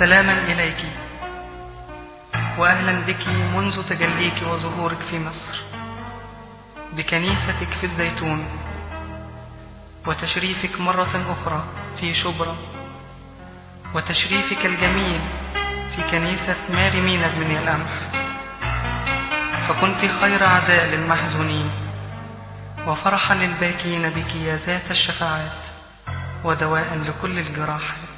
سلاما إليك. وأهلا بك منذ تجليك وظهورك في مصر. بكنيستك في الزيتون. وتشريفك مرة أخرى في شبرا. وتشريفك الجميل في كنيسة ماري مينا بن القمح فكنت خير عزاء للمحزونين وفرحا للباكين بك يا ذات الشفاعات. ودواء لكل الجراحات.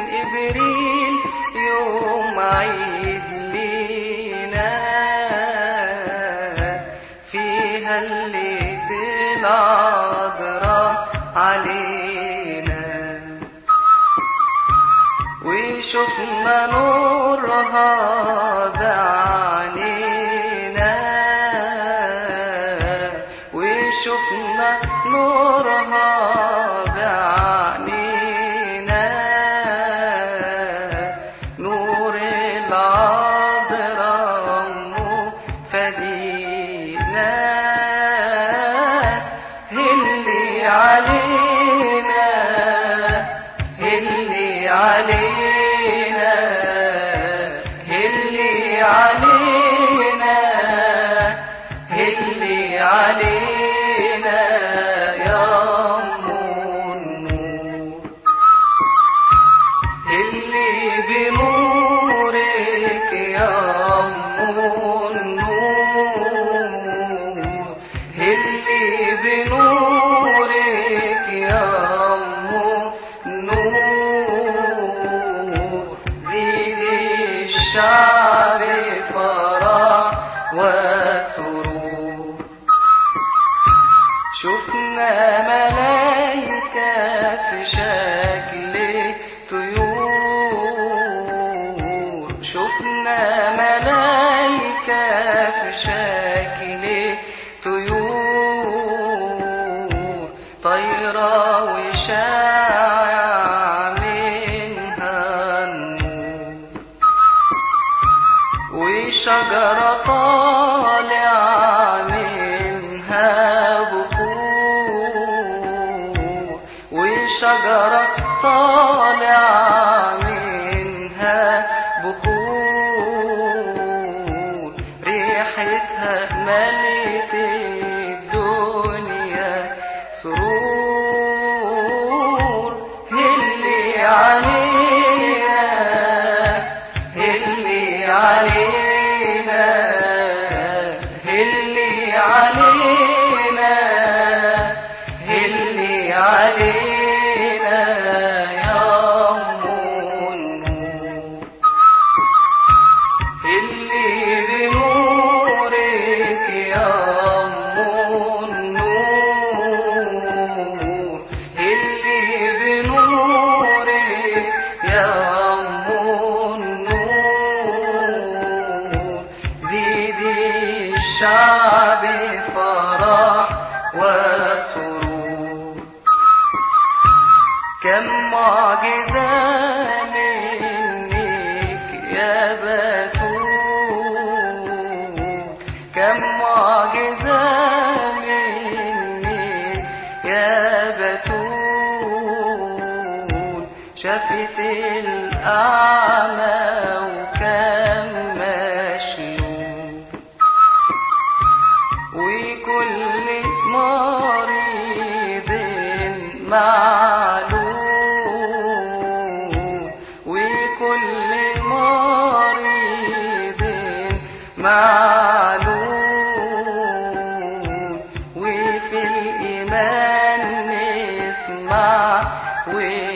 إبريل يوم عيد لينا فيها اللي العذراء علينا وشفنا نورها شفنا ملايكة في شكل طيور. شفنا ملايكة في شكل طيور. طيرة وشاع الشعب فرح وسرور. كم معجزة منك يا بتول كم معجزة منك يا بتول شفت الأعمى مريض معلوم وفي الإيمان نسمع ونقول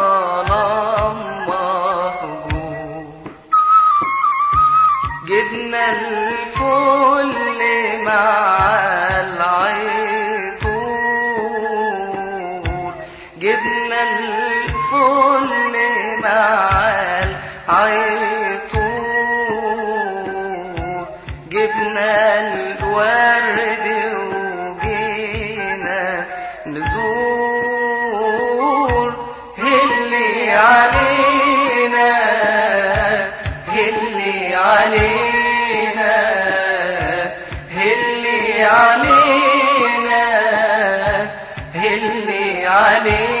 العطور جبنا الورد وجينا نزور اللي علينا اللي علينا اللي علينا اللي علينا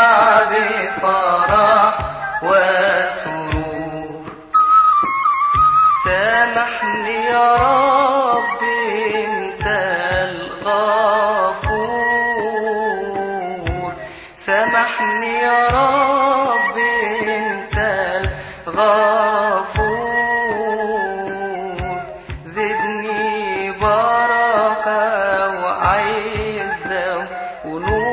سامحني يا رب أنت الغفور. زدني بركة وعزة ونور.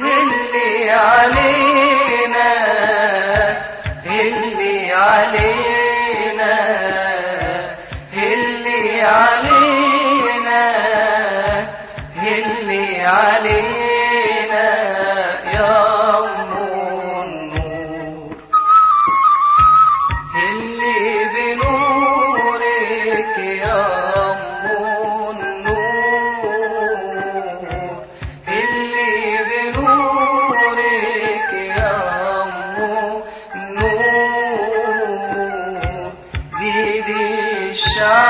اللي علينا اللي علينا النور زيد الشعب فرح